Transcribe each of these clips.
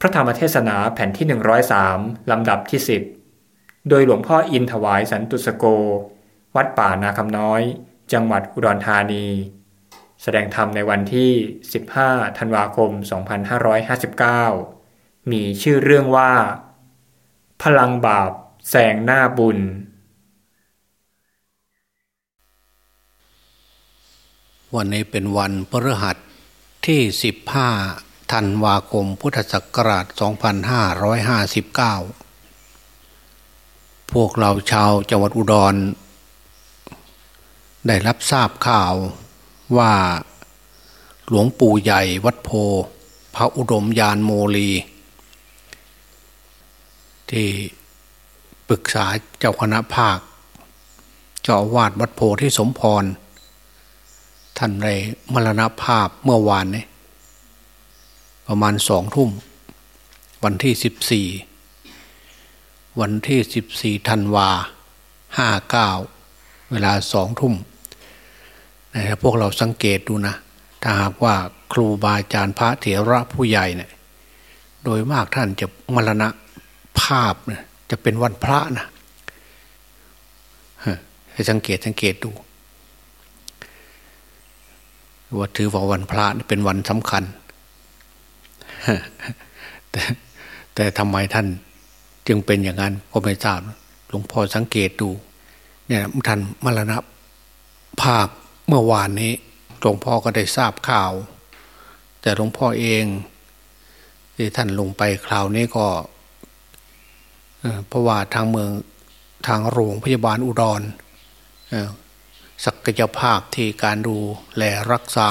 พระธรรมเทศนาแผ่นที่ 103 ลำดับที่ 10 โดยหลวงพ่ออินถวายสันตุสโก วัดป่านาคำน้อย จังหวัดอุดรธานี แสดงธรรมในวันที่ 15 ธันวาคม 2559 มีชื่อเรื่องว่า พลังบาปแสงหน้าบุญ วันนี้เป็นวันพฤหัสที่ 15 ธันวาคมพุทธศักราช 2559 พวกเราชาวจังหวัดอุดร ได้รับทราบข่าวว่าหลวงปู่ใหญ่วัดโพ พระอุดมยานโมลี ที่ปรึกษาเจ้าคณะภาค เจ้าวาดวัดโพที่สมพร ท่านได้มรณภาพเมื่อวานนี้ ประมาณสองทุ่ม วันที่สิบสี่วันที่สิบสี่ธันวาห้าเก้าเวลาสองทุ่มนะพวกเราสังเกตดูนะ ถ้าหากว่าครูบาอาจารย์พระเถระผู้ใหญ่เนะี่ยโดยมากท่านจะมรณะภาพนะจะเป็นวันพระนะให้สังเกตสังเกตดูว่าถือว่าวันพระเป็นวันสำคัญ แต่แต่ทำไมท่านจึงเป็นอย่างนั้นก็ไม่ทราบหลวงพ่อสังเกตดู เนี่ยท่านมรณภาพเมื่อวานนี้หลวงพ่อก็ได้ทราบข่าว แต่หลวงพ่อเองที่ท่านลงไปคราวนี้ก็เพราะว่าทางเมืองทางโรงพยาบาลอุดรศักยภาพที่การดูแลรักษา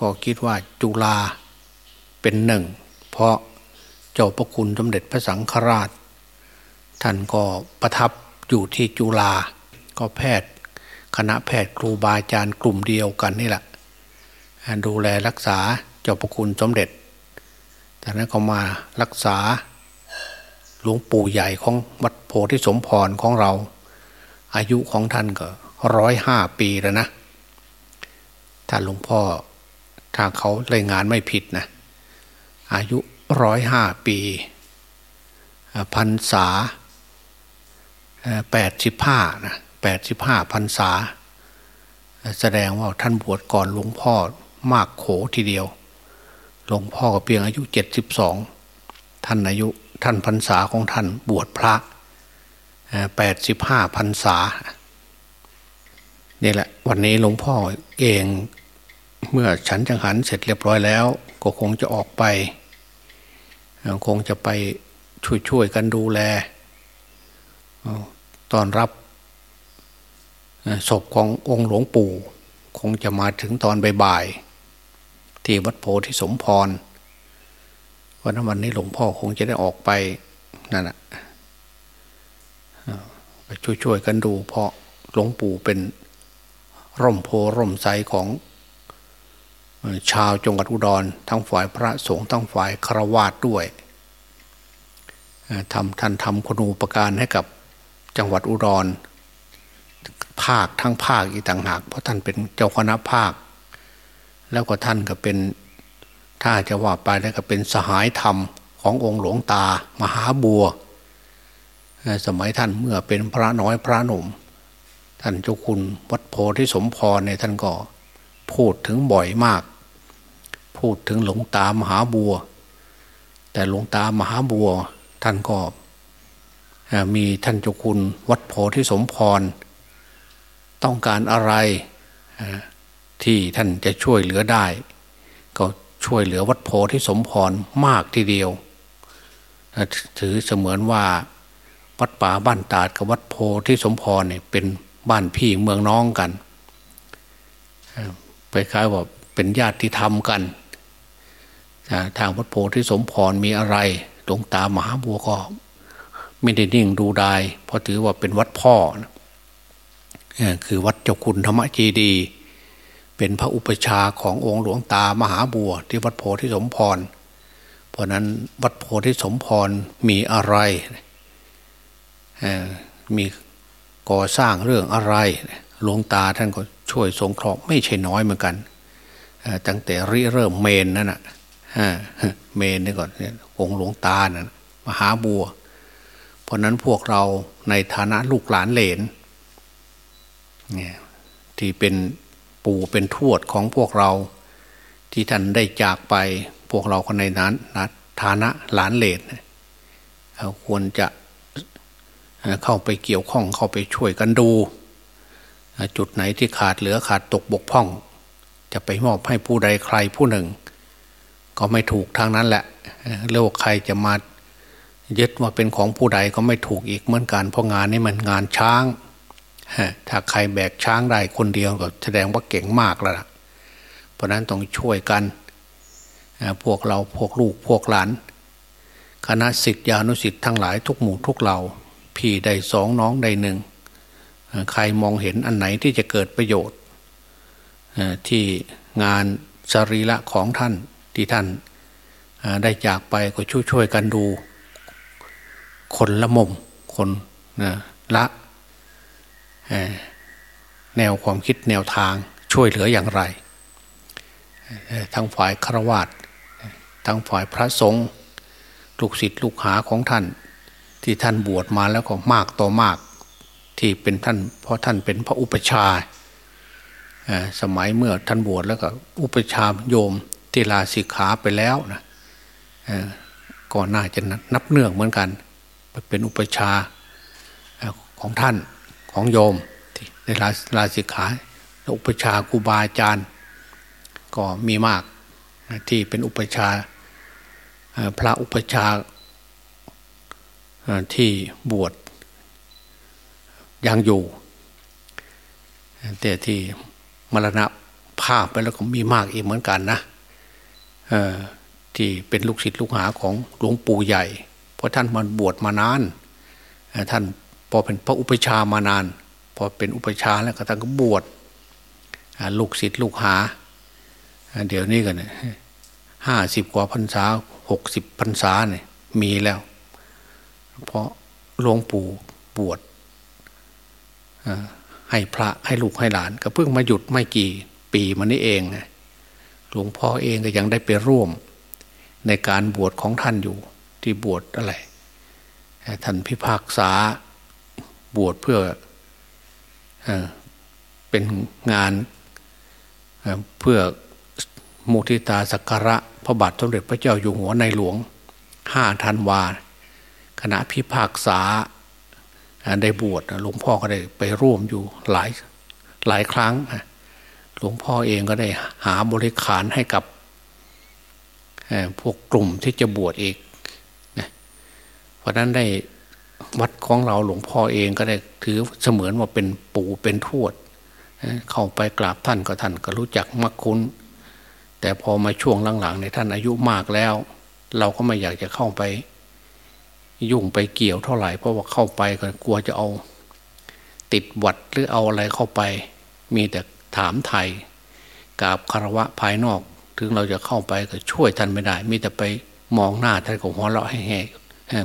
ก็คิดว่าจุฬา เป็นหนึ่ง เพราะเจ้าประคุณสมเด็จพระสังฆราช ท่านก็ประทับอยู่ที่จุฬาก็แพทย์ คณะแพทย์ครูบาอาจารย์กลุ่มเดียวกันนี่แหละดูแลรักษาเจ้าประคุณสมเด็จจากนั้นก็มารักษาหลวงปู่ใหญ่ของวัดโพธิสมพรของเรา อายุของท่านก็ร้อยห้าปีแล้วนะ ถ้าหลวงพ่อถ้าเขารายงานไม่ผิดนะ อายุร้อยห้าปีพันษาแปดสิบห้านะแปดสิบห้าพันษา แสดงว่าท่านบวชก่อนหลวงพ่อมากโขทีเดียว หลวงพ่อก็เพียงอายุเจ็ดสิบสองท่านอายุท่านพรรษาของท่านบวชพระแปดสิบห้าพรรษานี่แหละ วันนี้หลวงพ่อเองเมื่อฉันจังหันเสร็จเรียบร้อยแล้ว ก็คงจะออกไป คงจะไปช่วยๆกันดูแลตอนรับศพขององค์หลวงปู่ คงจะมาถึงตอนบ่ายๆที่วัดโพธิสมพรวันนั้นวันนี้หลวงพ่อคงจะได้ออกไปนั่นแหละช่วยๆกันดูเพราะหลวงปู่เป็นร่มโพร่มไทรของ ชาวจังหวัดอุดร ทั้งฝ่ายพระสงฆ์ทั้งฝ่ายครวาสด้วยทำท่านทำคุณูปการให้กับจังหวัดอุดร ภาคทั้งภาคอีกต่างหากเพราะท่านเป็นเจ้าคณะภาค แล้วก็ท่านก็เป็นถ้าจะว่าไปแล้วก็เป็นสหายธรรมขององค์หลวงตามหาบัว สมัยท่านเมื่อเป็นพระน้อยพระหนุ่ม ท่านเจ้าคุณวัดโพธิสมพรเนี่ยท่านก็พูดถึงบ่อยมาก พูดถึงหลวงตามหาบัว แต่หลวงตามหาบัว ท่านก็มีท่านเจ้าคุณวัดโพธิสมพร ต้องการอะไรที่ท่านจะช่วยเหลือได้ ก็ช่วยเหลือวัดโพธิสมพรมากทีเดียว ถือเสมือนว่าวัดป่าบ้านตาดกับวัดโพธิสมพรเนี่ยเป็นบ้านพี่เมืองน้องกันไปคล้ายว่าเป็นญาติที่ทำกัน ทางวัดโพธิสมพรมีอะไรหลวงตามหาบัวก็ไม่ได้นิ่งดูได้เพราะถือว่าเป็นวัดพ่อนะคือวัดเจ้าคุณธรรมจีดี เป็นพระอุปชาขององค์หลวงตามหาบัว ที่วัดโพธิสมพร เพราะนั้นวัดโพธิสมพรมีอะไรมีก่อสร้างเรื่องอะไรหลวงตาท่านก็ช่วยสงเคราะห์ไม่ใช่น้อยเหมือนกันตั้งแต่ริเริ่มเมนนั่นนะ เมนนี่ก่อนเนี่ยองค์หลวงตานะ่ะมหาบัว เพราะนั้นพวกเราในฐานะลูกหลานเหลนเนี่ยที่เป็นปู่เป็นทวดของพวกเรา ที่ท่านได้จากไปพวกเราคนในนั้นนะฐานะหลานเหลนเราควรจะเข้าไปเกี่ยวข้องเข้าไปช่วยกันดู จุดไหนที่ขาดเหลือขาดตกบกพร่อง จะไปมอบให้ผู้ใดใครผู้หนึ่ง ก็ไม่ถูกทางนั้นแหละเรียกว่าใครจะมายึดว่าเป็นของผู้ใดก็ไม่ถูกอีกเหมือนกันเพราะงานนี้มันงานช้าง ถ้าใครแบกช้างได้คนเดียวก็แสดงว่าเก่งมากแล้วล่ะเพราะนั้นต้องช่วยกันพวกเราพวกลูกพวกหลาน คณะสิทธิานุสิทธิ์ทั้งหลายทุกหมู่ทุกเหล่าพี่ได้สองน้องได้หนึ่ง ใครมองเห็นอันไหนที่จะเกิดประโยชน์ที่งานสรีระของท่าน ที่ท่านได้จากไปก็ช่วยช่วยกันดู คนละมุมคนละแนวความคิดแนวทางช่วยเหลืออย่างไร ทั้งฝ่ายฆราวาสทั้งฝ่ายพระสงฆ์ลูกศิษย์ลูกหาของท่าน ที่ท่านบวชมาแล้วก็มากต่อมาก ที่เป็นท่านเพราะท่านเป็นพระอุปชาสมัยเมื่อท่านบวชแล้วก็อุปชาโยม ที่ลาสิกขาไปแล้วนะก็น่าจะนับเนื่องเหมือนกัน เป็นอุปชาของท่านของโยมในลาลาสิกขาอุปชาครูบาอาจารย์ ก็มีมากที่เป็นอุปชาพระอุปชาที่บวชยังอยู่แต่ที่มรณะภาพไปแล้วก็มีมากอีกเหมือนกันนะ ที่เป็นลูกศิษย์ลูกหาของหลวงปู่ใหญ่ เพราะท่านมันบวชมานานท่านพอเป็นพระอุปชามานานพอเป็นอุปชาแล้วก็ท่านก็บวชลูกศิษย์ลูกหา เดี๋ยวนี้กันห้าสิบกว่าพรรษาหกสิบพรรษาเนี่ยมีแล้ว เพราะหลวงปู่บวชให้พระให้ลูกให้หลาน ก็เพิ่งมาหยุดไม่กี่ปีมานี้เอง หลวงพ่อเองก็ยังได้ไปร่วม ในการบวชของท่านอยู่ ที่บวชอะไรท่านพิพากษาบวชเพื่อเป็นงานเพื่อมุทิตาสักการะพระบาทสมเด็จพระเจ้าอยู่หัวในหลวงห้าธันวาคณะพิพากษาได้บวชหลวงพ่อก็ได้ไปร่วมอยู่หลายหลายครั้ง หลวงพ่อเองก็ได้หาบริขารให้กับพวกกลุ่มที่จะบวชอีกเพราะนั้นได้วัดของเราหลวงพ่อเองก็ได้ถือเสมือนว่าเป็นปู่เป็นทวด เข้าไปกราบท่านก็ท่านก็รู้จักมักคุ้น แต่พอมาช่วงหลังๆในท่านอายุมากแล้ว เราก็ไม่อยากจะเข้าไป ยุ่งไปเกี่ยวเท่าไหร่เพราะว่าเข้าไปก็กลัวจะเอา ติดวัดหรือเอาอะไรเข้าไป มีแต่ ถามไทยกราบคารวะภายนอก ถึงเราจะเข้าไปก็ช่วยท่านไม่ได้มีแต่ไปมองหน้าท่านก็หัวเราะให้แหก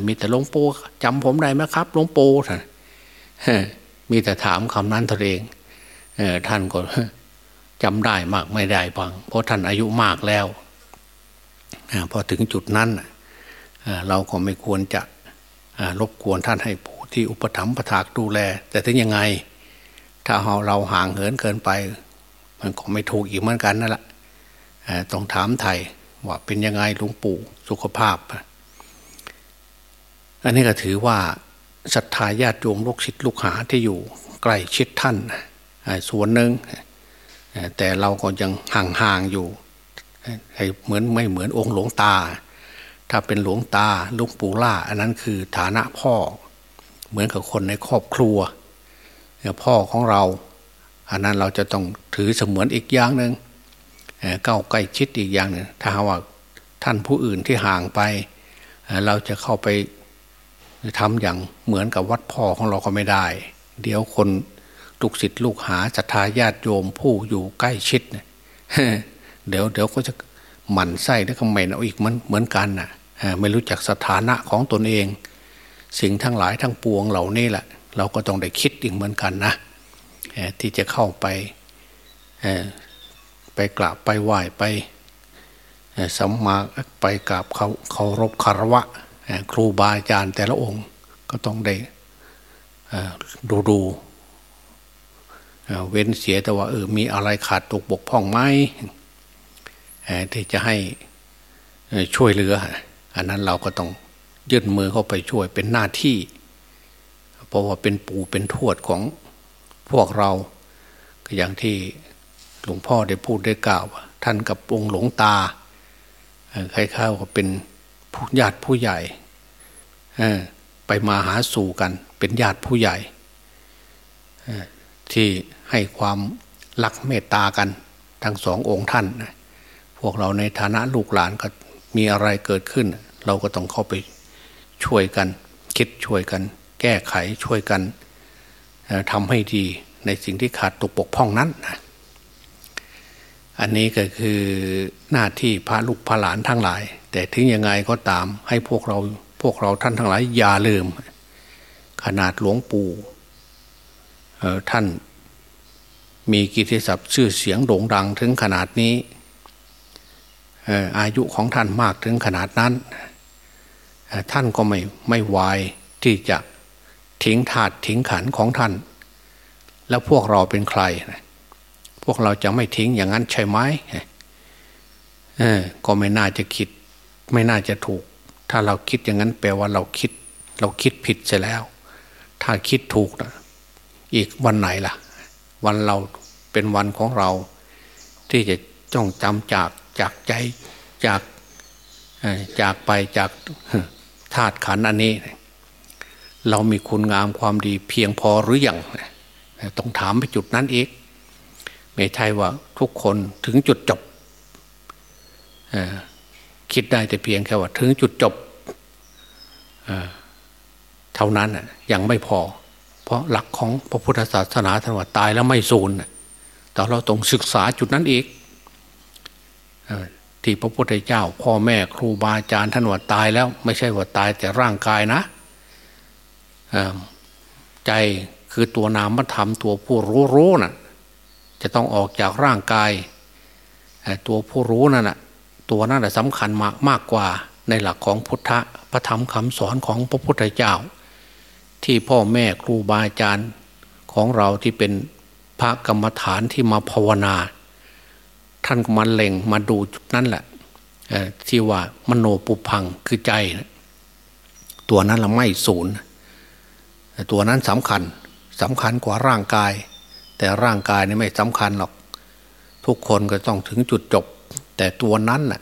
มีแต่หลวงปู่จำผมได้ไหมครับหลวงปู่ท่านมีแต่ถามคำนั้นตัวเองท่านก็จำได้มากไม่ได้บังเพราะท่านอายุมากแล้วพอถึงจุดนั้นเราก็ไม่ควรจะรบกวนท่านให้ผู้ที่อุปถัมภ์ประทากดูแล แต่ถึงยังไง ถ้าเราห่างเหินเกินไป มันก็ไม่ถูกอีกเหมือนกันนั่นแหละต้องถามไทยว่าเป็นยังไงหลวงปู่สุขภาพ อันนี้ก็ถือว่าศรัทธาญาติโยมลูกศิษย์ลูกหาที่อยู่ใกล้ชิดท่านส่วนหนึ่งแต่เราก็ยังห่างๆอยู่เหมือนไม่เหมือนองค์หลวงตา ถ้าเป็นหลวงตาลุงปู่ล่า อันนั้นคือฐานะพ่อ เหมือนกับคนในครอบครัวพ่อของเรา อันนั้นเราจะต้องถือเสมือนอีกอย่างหนึ่งเก้าใกล้ชิดอีกอย่างหนึ่งถ้าว่าท่านผู้อื่นที่ห่างไป เราจะเข้าไปทำอย่างเหมือนกับวัดพ่อของเราก็ไม่ได้ เดี๋ยวคนลูกศิษย์ลูกหาศรัทธาญาติโยมผู้อยู่ใกล้ชิดเดี๋ยวเดี๋ยวก็จะหมั่นไส้แล้วก็เหม็นเอาอีกมันเหมือนกันน่ะไม่รู้จักสถานะของตนเอง สิ่งทั้งหลายทั้งปวงเหล่านี้แหละ เราก็ต้องได้คิดอีกเหมือนกันนะ ที่จะเข้าไปไปกราบไปไหว้ไปสัมมาไปกราบเขาเคารพคารวะครูบาอาจารย์แต่ละองค์ก็ต้องได้ดูดูเว้นเสียแต่ว่าเออมีอะไรขาดตกบกพร่องไหมที่จะให้ช่วยเหลือ อันนั้นเราก็ต้องยื่นมือเข้าไปช่วยเป็นหน้าที่ เพราะว่าเป็นปู่เป็นทวดของ พวกเราก็อย่างที่หลวงพ่อได้พูดได้กล่าว ท่านกับองค์หลวงตาคล้ายๆว่าเป็นผู้ญาติผู้ใหญ่ไปมาหาสู่กัน เป็นญาติผู้ใหญ่ที่ให้ความรักเมตตากัน ทั้งสององค์ท่าน พวกเราในฐานะลูกหลานก็มีอะไรเกิดขึ้น เราก็ต้องเข้าไปช่วยกัน คิดช่วยกัน แก้ไขช่วยกัน ทำให้ดีในสิ่งที่ขาดตกปกพ่องนั้นอันนี้ก็คือหน้าที่พระลูกพระหลานทั้งหลาย แต่ถึงยังไงก็ตามให้พวกเราพวกเราท่านทั้งหลายอย่าลืม ขนาดหลวงปู่ท่านมีกิติศัพท์ชื่อเสียงโด่งดังถึงขนาดนี้อายุของท่านมากถึงขนาดนั้น ท่านก็ไม่ไม่วายที่จะ ทิ้งถาดทิ้งขันของท่าน แล้วพวกเราเป็นใคร พวกเราจะไม่ทิ้งอย่างนั้นใช่ไหมก็ไม่น่าจะคิด ไม่น่าจะถูก ถ้าเราคิดอย่างนั้นแปลว่าเราคิด เราคิดผิดเสียแล้ว ถ้าคิดถูกนะอีกวันไหนล่ะ วันเราเป็นวันของเรา ที่จะจ้องจำจากจากใจจากจากไปจากธาตุขันอันนี้ เรามีคุณงามความดีเพียงพอหรืออยังต้องถามไปจุดนั้นอีกไม่ใช่ว่าทุกคนถึงจุดจบคิดได้แต่เพียงแค่ว่า ถึงจุดจบเท่านั้นยังไม่พอ เพราะหลักของพระพุทธศาสนาท่านว่าตายแล้วไม่สูญแต่เราต้องศึกษาจุดนั้นอีกที่พระพุทธเจ้า พ่อแม่ครูบาอาจารย์ท่านว่าตายแล้ว ไม่ใช่ว่าตายแต่ร่างกายนะ ใจคือตัวนามธรรมตัวผู้รู้รู้นะ่ะจะต้องออกจากร่างกาย ตัวผู้รู้นั่นนะตัวนั้นแหละสำคัญมากมากกว่าในหลักของพุทธะพระธรรมคำสอนของพระพุทธเจ้า ที่พ่อแม่ครูบาอาจารย์ของเราที่เป็นพระกรรมฐานที่มาภาวนา ท่านก็มาเล็งมาดูจุดนั้นแหละที่ว่ามโนปุพังคือใจ ตัวนั้นเราไม่ศูนย์ ตัวนั้นสำคัญสำคัญกว่าร่างกาย แต่ร่างกายนี่ไม่สำคัญหรอก ทุกคนก็ต้องถึงจุดจบ แต่ตัวนั้นน่ะ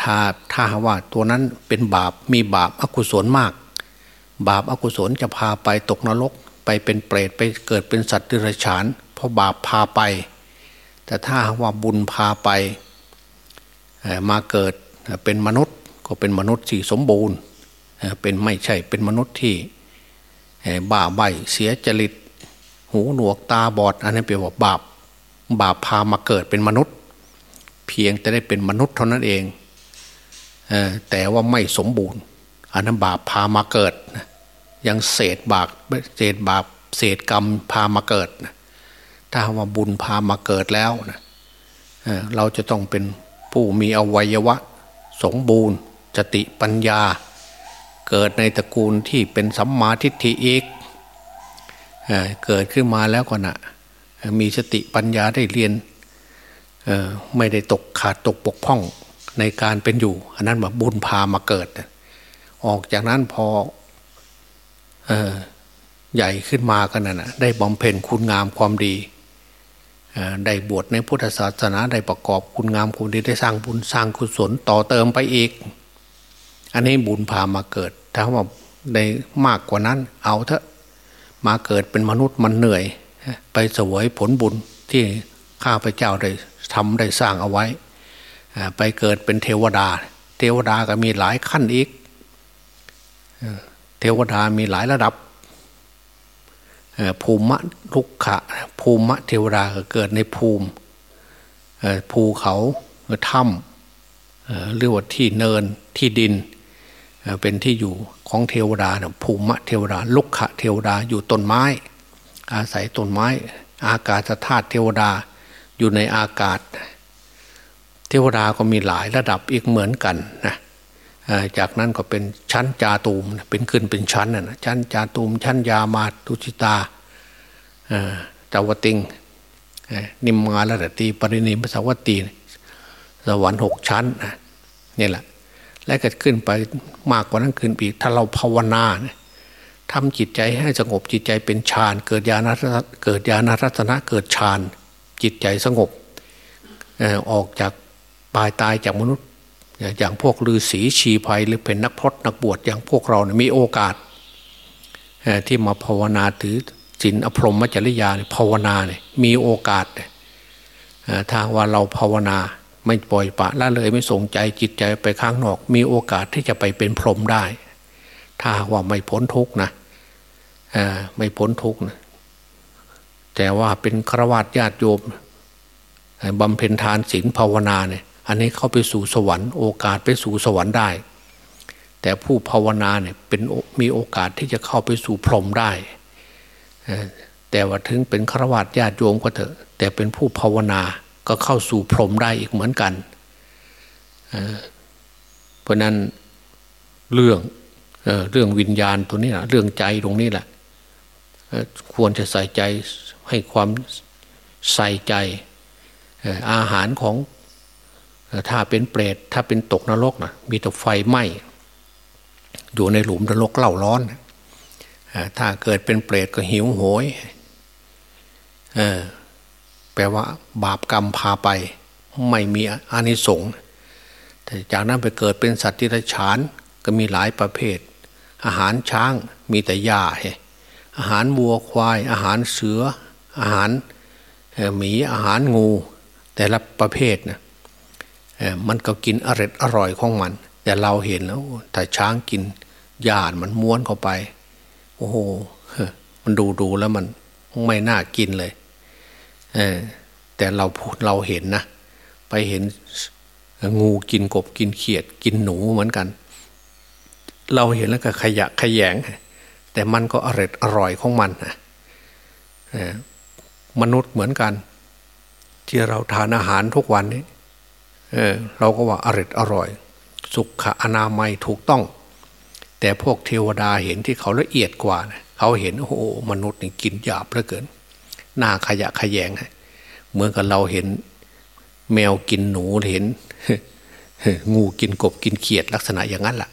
ถ้าถ้าว่าตัวนั้นเป็นบาปมีบาปอกุศลมาก บาปอากุศลจะพาไปตกนรก ไปเป็นเปรตไปเกิดเป็นสัตว์ดิรกชันเพราะบาปพาไป แต่ถ้าว่าบุญพาไปมาเกิดเป็นมนุษย์ก็เป็นมนุษย์ที่สมบูรณ์เป็นไม่ใช่เป็นมนุษย์ที่ บ้าใบเสียจริต หูหนวกตาบอด อันนี้แปลว่าบาปบาปพามาเกิดเป็นมนุษย์ เพียงแต่ได้เป็นมนุษย์เท่านั้นเองแต่ว่าไม่สมบูรณ์ อันนั้นบาปพามาเกิด ยังเศษบาปเศษบาปเศษกรรมพามาเกิดนะถ้าว่าบุญพามาเกิดแล้วนะเราจะต้องเป็นผู้มีอวัยวะ สมบูรณ์สติปัญญา เกิดในตระกูลที่เป็นสัมมาทิฏฐิอีกเกิดขึ้นมาแล้วก็นะมีสติปัญญาได้เรียนไม่ได้ตกขาดตกปกพ่องในการเป็นอยู่ อันนั้นแบบบุญพามาเกิด ออกจากนั้นพอใหญ่ขึ้นมากันนะได้บำเพ็ญคุณงามความดีได้บวชในพุทธศาสนาได้ประกอบคุณงามคุณดีได้สร้างบุญสร้างกุศลต่อเติมไปอีก อันนี้บุญพามาเกิด ถ้าว่าได้มากกว่านั้น เอาเถอะมาเกิดเป็นมนุษย์มันเหนื่อย ไปสวยผลบุญที่ข้าพเจ้าได้ทำได้สร้างเอาไว้ ไปเกิดเป็นเทวดา เทวดาก็มีหลายขั้นอีก เทวดามีหลายระดับภูมิลุกขะ ภูมิเทวดาเกิดในภูมิภูเขาถ้ำเรียกว่าที่เนินที่ดิน เป็นที่อยู่ของเทวดาภูมิเทวดาลุกขะเทวดาอยู่ต้นไม้ อาศัยต้นไม้ อากาศธาตุเทวดาอยู่ในอากาศ เทวดาก็มีหลายระดับอีกเหมือนกันนะจากนั้นก็เป็นชั้นจาตูมเป็นขึ้นเป็นชั้นนะชั้นจาตูมชั้นยามาตุชิตาจาวติงนิมมาลตีปรินิมสวัตตีสวรรค์หกชั้นนี่แหละ และก็ขึ้นไปมากกว่านั้นขึ้นอีก ถ้าเราภาวนาทำจิตใจให้สงบจิตใจเป็นฌานเกิดญาณเกิดญาณรัตนะเกิดฌานจิตใจสงบออกจากปลายตายจากมนุษย์ อย่างพวกฤาษีชีภัยหรือเป็นนักพรตนักบวชอย่างพวกเราเนี่ยมีโอกาส ที่มาภาวนาถือศีลอภรมจริยาภาวนาเนี่ยมีโอกาสถ้าว่าเราภาวนา ไม่ปล่อยปะละเลยไม่ส่งใจจิตใจไปข้างนอก มีโอกาสที่จะไปเป็นพรหมได้ ถ้าว่าไม่พ้นทุกนะไม่พ้นทุกนะแต่ว่าเป็นฆราวาสญาติโยมบำเพ็ญทานศีลภาวนาเนี่ย อันนี้เข้าไปสู่สวรรค์โอกาสไปสู่สวรรค์ได้ แต่ผู้ภาวนาเนี่ยเป็นมีโอกาสที่จะเข้าไปสู่พรหมได้แต่ว่าถึงเป็นฆราวาสญาติโยมก็เถอะ แต่เป็นผู้ภาวนา ก็เข้าสู่พรหมได้อีกเหมือนกันเพราะนั้นเรื่องเรื่องวิญญาณตัวนี้นะเรื่องใจตรงนี้แหละควรจะใส่ใจให้ความใส่ใจอาหารของถ้าเป็นเปรตถ้าเป็นตกนรกนะมีแต่ไฟไหม้อยู่ในหลุมนรกเล่าร้อน ถ้าเกิดเป็นเปรตก็หิวโหย ปลว่า บาปกรรมพาไป ไม่มีอานิสงส์แต่จากนั้นไปเกิดเป็นสัตว์ที่ไรฉานก็มีหลายประเภท อาหารช้างมีแต่หญ้าอาหารวัวควาย อาหารเสือ อาหารหมีอาหารงู แต่ละประเภทนะมันก็กินอร่อยอร่อยของมัน แต่เราเห็นแล้วถ้าช้างกินหญ้ามันม้วนเข้าไป โอ้โหมันดูดูแล้วมันไม่น่ากินเลย เออ แต่เราเราเห็นนะ ไปเห็นงูกินกบกินเขียด กินหนูเหมือนกัน เราเห็นแล้วก็ขยะขยง แต่มันก็อร่อยอร่อยของมันนะมนุษย์เหมือนกัน ที่เราทานอาหารทุกวันนี้เเราก็ว่าอร่อยอร่อย สุขอนามัยถูกต้อง แต่พวกเทวดาเห็นที่เขาละเอียดกว่านะเขาเห็นโอ้โหมนุษย์นี่กินหยาบเหลือเกินหน้าขยะขยง เหมือนกับเราเห็น แมวกินหนูเห็น งูกินกบกินเขียดลักษณะอย่างนั้นแหละ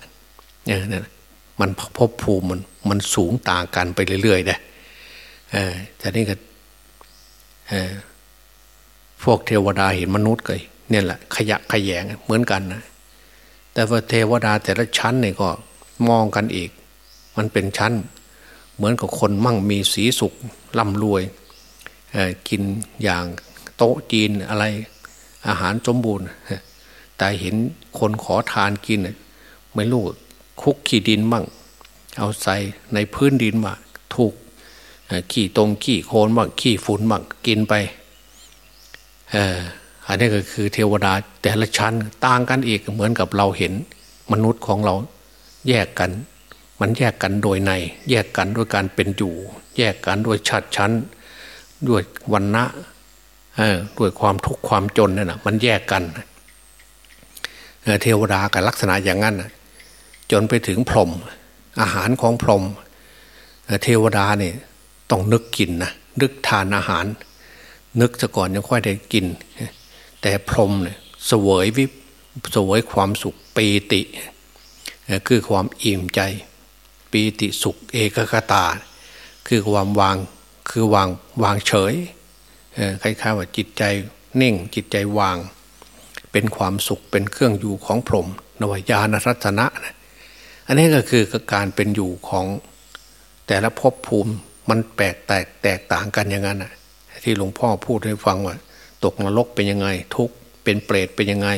เนี่ยมันพบภูมิมันมันสูงต่างกันไปเรื่อยๆนะแต่นี่ก็พวกเทวดาเห็นมนุษย์ก็เนี่ยแหละ ขยะขยงเหมือนกันนะแต่ว่าเทวดาแต่ละชั้นเนี่ยก็มองกันอีก มันเป็นชั้น เหมือนกับคนมั่งมีสีสุขร่ำรวยกินอย่าง โต๊ะจีนอะไรอาหารสมบูรณ์ แต่เห็นคนขอทานกิน ไม่รู้คุกขี้ดินบ้างเอาใส่ในพื้นดินมาถูกขี้ตรงขี้โคลนบ้างขี้ฝุ่นบ้างกินไปอันนี้ก็คือเทวดาแต่ละชั้นต่างกันอีกเหมือนกับเราเห็นมนุษย์ของเราแยกกัน มันแยกกันโดยใน แยกกันด้วยการเป็นอยู่ แยกกันด้วยชัดชั้น ด้วยวันนะ ด้วยความทุกข์ความจนนั่นนะมันแยกกันเทวดากับลักษณะอย่างนั้นจนไปถึงพรหมอาหารของพรหมเทวดาเนี่ยต้องนึกกินนะนึกทานอาหาร นึกซะก่อนยังค่อยได้กิน แต่พรหมเนี่ยเสวยวิเสวยความสุขปีติ คือความอิ่มใจปีติสุขเอกคตา คือความวางคือวางวางเฉย คล้ายๆว่าจิตใจเน่งจิตใจวาง เป็นความสุขเป็นเครื่องอยู่ของพรหมนวายานรัตนะนะอันนี้ก็คือการเป็นอยู่ของแต่ละภพภูมิมันแปลกแตกแตกต่างกันอย่างนั้นที่หลวงพ่อพูดให้ฟังว่า ตกนรกเป็นยังไง ทุกเป็นเปรตเป็นยังไง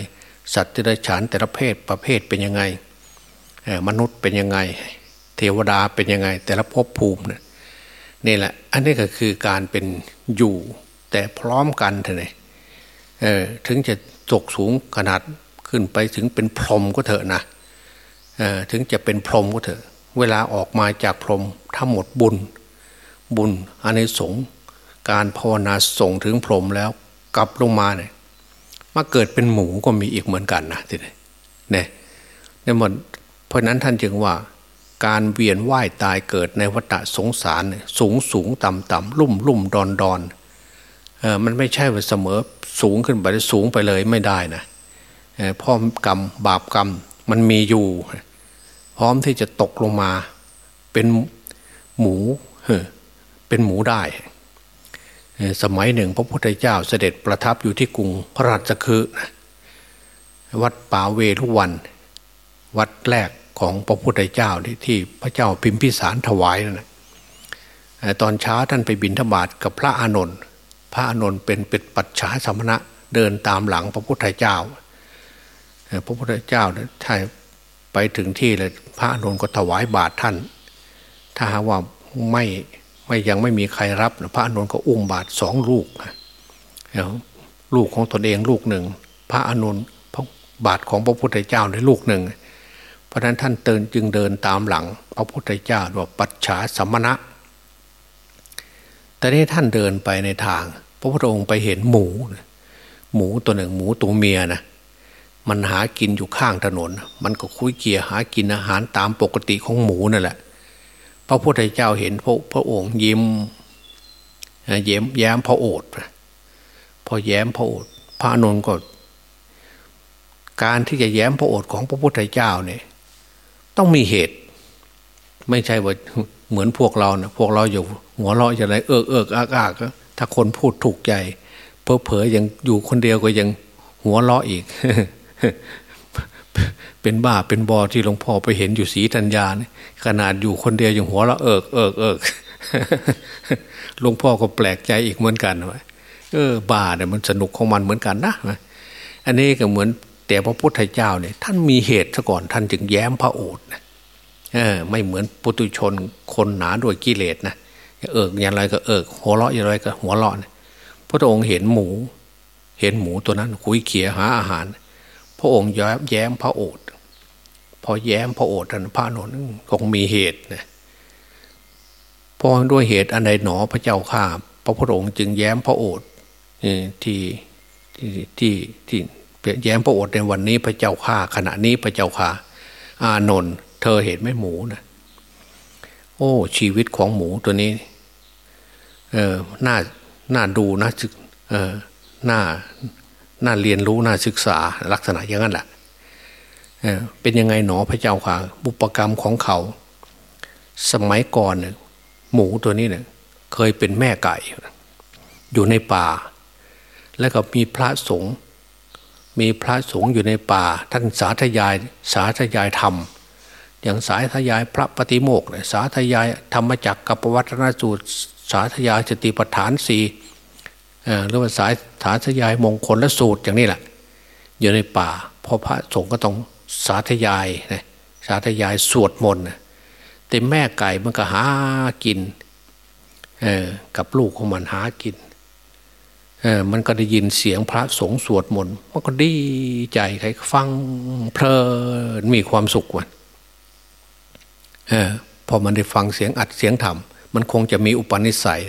สัตว์ที่ได้ฉานแต่ละเพศประเภทเป็นยังไงมนุษย์เป็นยังไง เทวดาเป็นยังไง แต่ละภพภูมิเนี่ยนี่แหละ อันนี้ก็คือการเป็นอยู่ แต่พร้อมกันเถอะเนี่ยถึงจะจกสูงขนาดขึ้นไปถึงเป็นพรหมก็เถอะนะถึงจะเป็นพรหมก็เถอะ เวลาออกมาจากพรหมถ้าหมดบุญ บุญอันนี้สงการภาวนาส่งถึงพรหมแล้วกลับลงมาเนี่ยมาเกิดเป็นหมูก็มีอีกเหมือนกันนะทีนี้เนี่ยนี่หมดเพราะนั้นท่านจึงว่าการเวียนว่ายตายเกิดในวัฏสงสารสูงสูงต่ำต่ำลุ่มลุ่มดอนดอนเออ มันไม่ใช่ว่าเสมอสูงขึ้นไปสูงไปเลยไม่ได้นะพราะกรรมบาปกรรมมันมีอยู่ พร้อมที่จะตกลงมาเป็นหมูเป็นหมูได้ สมัยหนึ่ง พระพุทธเจ้าเสด็จประทับอยู่ที่กรุงพระราชคือวัดป่าเวทุวัน วัดแรกของพระพุทธเจ้าที่ที่พระเจ้าพิมพิสารถวายนะตอนเช้าท่านไปบิณฑบาตกับพระอานนท์ พระอานนท์เป็นเป็ดปัจฉาสมณะเดินตามหลังพระพุทธเจ้า พระพุทธเจ้าถ้าไปถึงที่เลยพระอานนท์ก็ถวายบาตรท่าน ถ้าหาว่าไม่ไม่ยังไม่มีใครรับพระอานนท์ก็อุ้มบาตรสองลูกลูกของตนเองลูกหนึ่ง พระอานนท์บาตรของพระพุทธเจ้าในลูกหนึ่ง เพราะนั้นท่านเตินจึงเดินตามหลัง พระพุทธเจ้าว่าปัจฉาสมณะ แต่นี้ท่านเดินไปในทาง พระพุทธองค์ไปเห็นหมู หมูตัวหนึ่งหมูตัวเมียนะมันหากินอยู่ข้างถนน มันก็คุยเกี่ยหากินอาหารตามปกติของหมูนั่นแหละ พระพุทธเจ้าเห็นพระพระองค์ยิ้มเย้มแย้มพระโอษฐ์พอแย้มพระโอษฐ์พระนนท์ก็ การที่จะแย้มพระโอษฐ์ของพระพุทธเจ้าเนี่ย ต้องมีเหตุ ไม่ใช่ว่าเหมือนพวกเรานะพวกเราอยู่ หัวเราะอย่างไรเอิกเอิกอากอากถ้าคนพูดถูกใจเพอเพอยังอยู่คนเดียวก็ยังหัวเราะอีก เป็นบ้าเป็นบอที่หลวงพ่อไปเห็นอยู่ศรีธัญญาขนาดอยู่คนเดียวยังหัวเราะเอิกเอิกเอิกหลวงพ่อก็แปลกใจอีกเหมือนกันว่าเออ บ้าเนี่ยมันสนุกของมันเหมือนกันนะอันนี้ก็เหมือนแต่พระพุทธเจ้าเนี่ยท่านมีเหตุซะก่อนท่านจึงแย้มพระโอษฐ์เออไม่เหมือนปุตุชนคนหนาด้วยกิเลสนะ เอิกอย่างไรก็เอิกหัวเราะอย่างไรก็หัวเราะนะพระองค์เห็นหมู เห็นหมูตัวนั้นคุยเขี่ยหาอาหาร พระองค์ย้มแย้มพระโอษฐ์พอแย้มพระโอษฐ์ท่านพระนนท์คงมีเหตุนะพอด้วยเหตุอันใดหนอพระเจ้าข้าพระพุทธองค์จึงแย้มพระโอษฐ์ที่ที่ที่ที่แย้มพระโอษฐ์ในวันนี้พระเจ้าข้าขณะนี้พระเจ้าข้าอานนท์เธอเห็นไหมหมูนะ โอ้ ชีวิตของหมูตัวนี้ เออน่าน่าดูนะศึกเออน่าน่าเรียนรู้น่าศึกษาลักษณะอย่างนั้นแหละเออเป็นยังไงหนอพระเจ้าค่ะ บุปกรรมของเขา สมัยก่อนเนี่ยหมูตัวนี้เนี่ย เคยเป็นแม่ไก่ อยู่ในป่า แล้วก็มีพระสงฆ์มีพระสงฆ์อยู่ในป่า ท่านสาธยายสาธยายธรรม อย่างสายทยายพระปฏิโมกเนี่ยสาธยายธรรมจักรกับวัตนสูตร สาธยายสติปัฏฐานสี่หรือว่าสายสาธยายมงคลและสูตรอย่างนี้แหละอยู่ในป่าพอพระสงฆ์ก็ต้องสาธยายนะสาธยายสวดมนต์แต่แม่ไก่มันก็หากินกับลูกของมันหากินมันก็ได้ยินเสียงพระสงฆ์สวดมนต์มันก็ดีใจใครฟังเพลินมีความสุขวัน ออพอมันได้ฟังเสียงอัดเสียงธรรมมันคงจะมีอุปนิสัย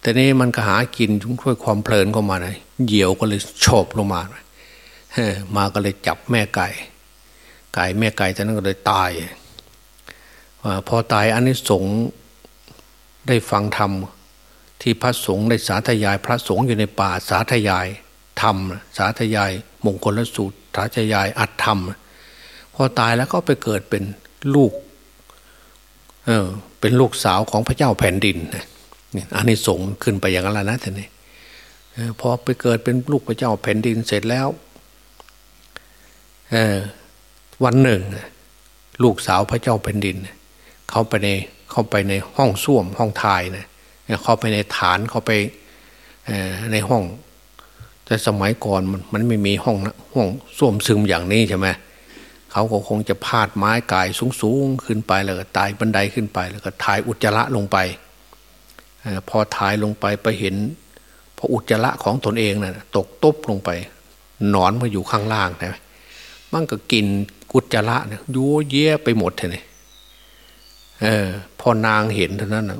แต่นี้มันก็หากินช่วยความเพลินเข้ามาเลยเหยี่ยวก็เลยโฉบลงมาเออมาก็เลยจับแม่ไก่ ไก่แม่ไก่จากนั้นก็เลยตายพอตายอันนี้สงได้ฟังธรรมที่พระสงฆ์ได้สาธยาย พระสงฆ์อยู่ในป่าสาธยายธรรม สาธยายมงคลสูตรสาธยายอัตธรรม พอตายแล้วก็ไปเกิดเป็นลูก เออ เป็นลูกสาวของพระเจ้าแผ่นดินนี่อันนี้ส่งขึ้นไปอย่างนั้นนะท่านนี่พอไปเกิดเป็นลูกพระเจ้าแผ่นดินเสร็จแล้ววันหนึ่ง ลูกสาวพระเจ้าแผ่นดิน เขาไปในเข้าไปในห้องส้วมห้องทายนะเข้าไปในฐานเข้าไปในห้อง แต่สมัยก่อนมันมันไม่มีห้องห้องส้วมซึมอย่างนี้ใช่ไหมเขาก็คงจะพาดไม้กายสูงๆขึ้นไปแล้วก็ตายบันไดขึ้นไป แล้วก็ถ่ายอุจจาระลงไปพอถ่ายลงไปไปเห็นพออุจจาระของตนเองนะ่ะตกตบลงไป หนอนมาอยู่ข้างล่างนะมันก็กินอุจจาระเนี่ยยั่วเยี่ไปหมดเลยเออพอนางเห็นเท่านั้นนะ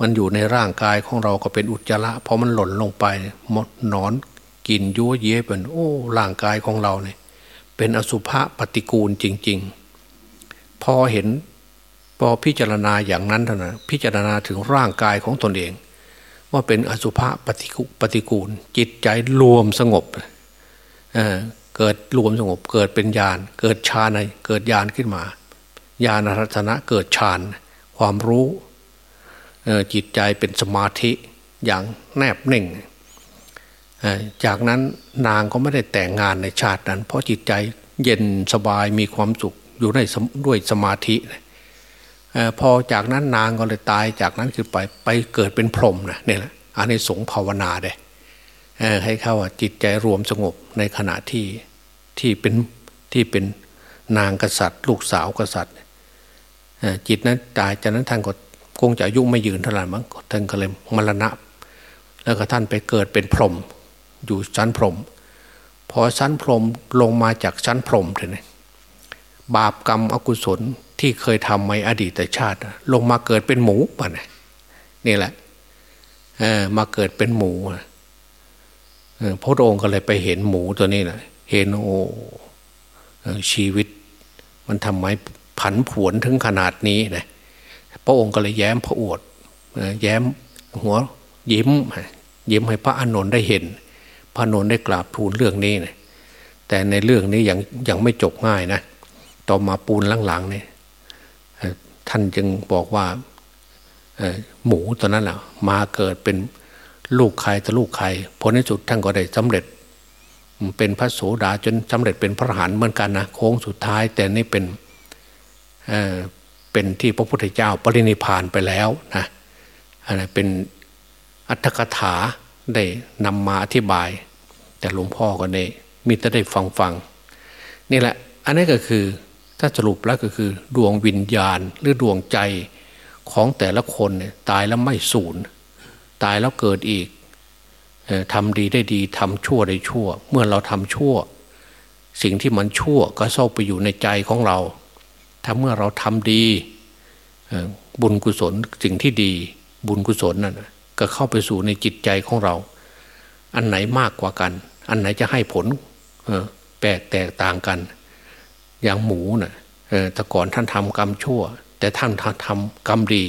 มันอยู่ในร่างกายของเราก็เป็นอุจจาระพอมันหล่นลงไปหมดนอนกินยั่วเย้เป็นโอ้ร่างกายของเราเนี่ย เป็นอสุภะปฏิกูลจริง ๆ พอเห็นพอพิจารณาอย่างนั้นเท่านั้นพิจารณาถึงร่างกายของตนเอง ว่าเป็นอสุภะปฏิปฏิกูล จิตใจรวมสงบเเกิดรวมสงบ เกิดเป็นญาณเกิดฌานเกิดญาณขึ้นมาญาณรัตนะเกิดฌานความรู้จิตใจเป็นสมาธิอย่างแนบเน่ง จากนั้นนางก็ไม่ได้แต่งงานในชาตินั้น เพราะจิตใจเย็นสบายมีความสุขอยู่ในด้วยสมาธิพอจากนั้นนางก็เลยตายจากนั้นคือไปไปเกิดเป็นพรหมนะเนี่ยแหละอันนี้สงภาวนาเด้ให้เขาว่าจิตใจรวมสงบในขณะที่ที่เป็นที่เป็นนางกษัตริย์ ลูกสาวกษัตริย์จิตนั้นตายจากนั้นท่านก็คงจะอายุไม่ยืนเท่าไหร่มั้งท่านก็เลยมรณะ แล้วก็ท่านไปเกิดเป็นพรหม อยู่ชั้นพรมพอชั้นพรมลงมาจากชั้นพรมเลยบาปกรรมอกุศลที่เคยทำในอดีตชาติ ลงมาเกิดเป็นหมูป่ะเนี่ยนี่แหละมาเกิดเป็นหมูพระองค์ก็เลยไปเห็นหมูตัวนี้แหละเห็นโอ้ชีวิต มันทำไมผันผวนถึงขนาดนี้นะพระองค์ก็เลยแย้มพระอวดแย้มหัวยิ้มยิ้มให้พระอานนท์ได้เห็น พระนนได้กราบทูลเรื่องนี้นะแต่ในเรื่องนี้ยังยังไม่จบง่ายนะ ต่อมาปูนหลังๆเนี่ยท่านจึงบอกว่าหมูตอนนั้นแหละมาเกิดเป็นลูกใครแต่ลูกใครผลในสุดท่านก็ได้สำเร็จ เป็นพระโสดาจนสำเร็จเป็นพระหันเหมือนกันนะโค้งสุดท้าย แต่นี่เป็นเเป็นที่พระพุทธเจ้าปรินิพานไปแล้วนะอันนี้เป็นอัตถกถาได้นำมาอธิบาย แต่หลวงพ่อก็ได้มีแต่ได้ฟังฟังนี่แหละ อันนี้ก็คือถ้าสรุปแล้วก็คือดวงวิญญาณหรือดวงใจของแต่ละคนเนี่ยตายแล้วไม่สูญตายแล้วเกิดอีกทำดีได้ดีทำชั่วได้ชั่ว เมื่อเราทำชั่ว สิ่งที่มันชั่วก็เศร้าไปอยู่ในใจของเรา ถ้าเมื่อเราทำดีบุญกุศลสิ่งที่ดีบุญกุศลนั่นก็เข้าไปสู่ในจิตใจของเรา อันไหนมากกว่ากัน อันไหนจะให้ผลแปลกแตกต่างกัน อย่างหมูนะ่ะแต่ก่อนท่านทำกรรมชั่ว แต่ท่านทำกรรมดี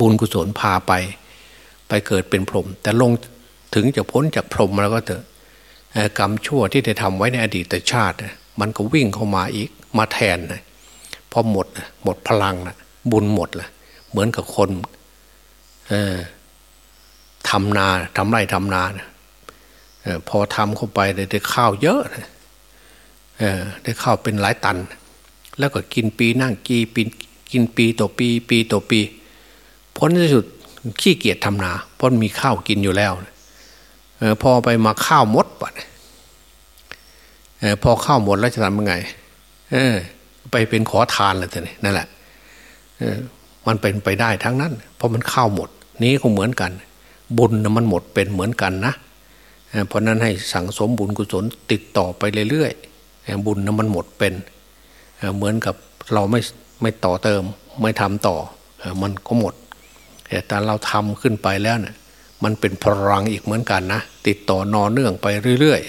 บุญกุศลพาไป ไปเกิดเป็นพรหมแต่ลงถึงจะพ้นจากพรหมแล้วก็เถอะกรรมชั่วที่ได้ทำไว้ในอดีตชาติ มันก็วิ่งเข้ามาอีกมาแทนนะพอหมดหมดพลังนะบุญหมดละเหมือนกับคนทำนาทำไรทำนานะ พอทำเข้าไปได้ได้ข้าวเยอะได้ข้าวเป็นหลายตัน แล้วก็กินปีนั่งกีปีกินปีต่อปีปีต่อปีพ้นที่สุดขี้เกียจทำนาเพราะมีข้าวกินอยู่แล้วพอไปมาข้าวมดปะพอข้าวหมดแล้วจะทำยังไงไปเป็นขอทานเลยท่านนั่นแหละมันเป็นไปได้ทั้งนั้น เพราะมันข้าวหมด นี้ก็เหมือนกัน บุญนะมันหมดเป็นเหมือนกันนะ เพราะนั้นให้สั่งสมบุญกุศลติดต่อไปเรื่อยๆบุญนะมันหมดเป็นเหมือนกับเราไม่ไม่ต่อเติม ไม่ทำต่อมันก็หมด แต่เราทำขึ้นไปแล้วเนะี่ยมันเป็นพลังอีกเหมือนกันนะ ติดต่อนอเนื่องไปเรื่อย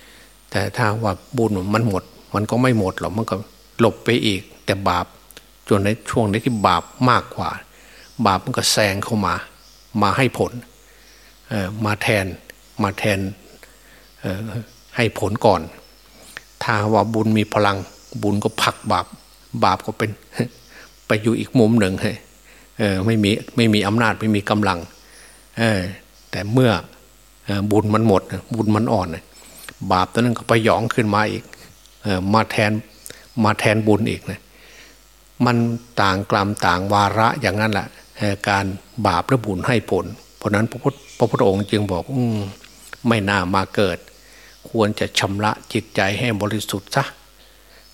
ๆ แต่ถ้าว่าบุญมันหมด มันก็ไม่หมดหรอกมันก็หลบไปอีก แต่บาปจนในช่วงนี้ที่บาปมากกว่า บาปมันก็แซงเข้ามา มาให้ผลมาแทน มาแทนให้ผลก่อน ถ้าว่าบุญมีพลังบุญก็ผลักบาป บาปก็เป็นไปอยู่อีกมุมหนึ่งไม่มีไม่มีอำนาจไม่มีกำลังแต่เมื่อบุญมันหมด บุญมันอ่อน บาปตัวนั้นก็ไปหยองขึ้นมาอีกมาแทนมาแทนบุญอีกนะมันต่างกลัมต่างวาระอย่างนั้นแหละการบาปและบุญให้ผล เพราะนั้นพระพุทธพระพุทธองค์จึงบอกอ ไม่น่ามาเกิด ควรจะชำระจิตใจให้บริสุทธิ์ซะ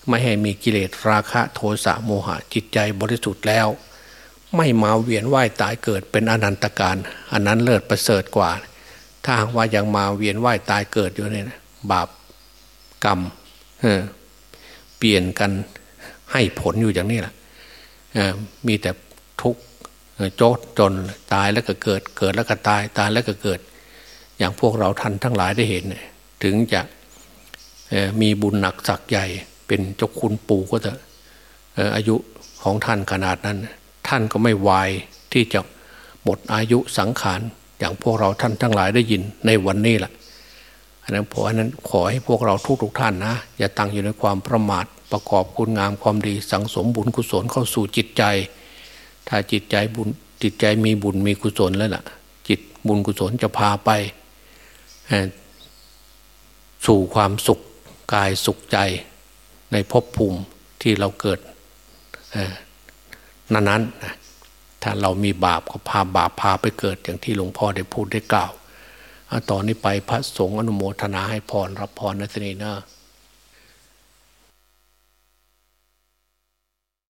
ไม่ให้มีกิเลสราคะโทสะโมหะจิตใจบริสุทธิ์แล้ว ไม่มาเวียนว่ายตายเกิดเป็นอนันตการอันนั้นเลิศประเสริฐกว่า ถ้าว่ายังมาเวียนว่ายตายเกิดอยู่เนี่ยบาปกรรมเปลี่ยนกันให้ผลอยู่อย่างนี้แหละมีแต่ทุกข์โจดจนตายแล้วก็เกิดเกิดแล้วก็ตายตายแล้วก็เกิด อย่างพวกเราท่านทั้งหลายได้เห็น ถึงจะมีบุญหนักสักใหญ่ เป็นเจ้าคุณปู่ก็จะอายุของท่านขนาดนั้น ท่านก็ไม่วายที่จะหมดอายุสังขาร อย่างพวกเราท่านทั้งหลายได้ยินในวันนี้แหละอันนั้นเพราะอันนั้นขอให้พวกเราทุกทุกท่านนะ อย่าตั้งอยู่ในความประมาทประกอบคุณงามความดี สังสมบุญกุศลเข้าสู่จิตใจ ถ้าจิตใจบุญจิตใจมีบุญมีกุศลแล้วล่ะ จิตบุญกุศลจะพาไป สู่ความสุขกายสุขใจในภพภูมิที่เราเกิดนั้นนั้นถ้าเรามีบาปก็พาบาปพาไปเกิดอย่างที่หลวงพ่อได้พูดได้กล่าว ต่อนนี้ไปพระสงฆ์อนุโมทนาให้พรรับพรในสนีนะ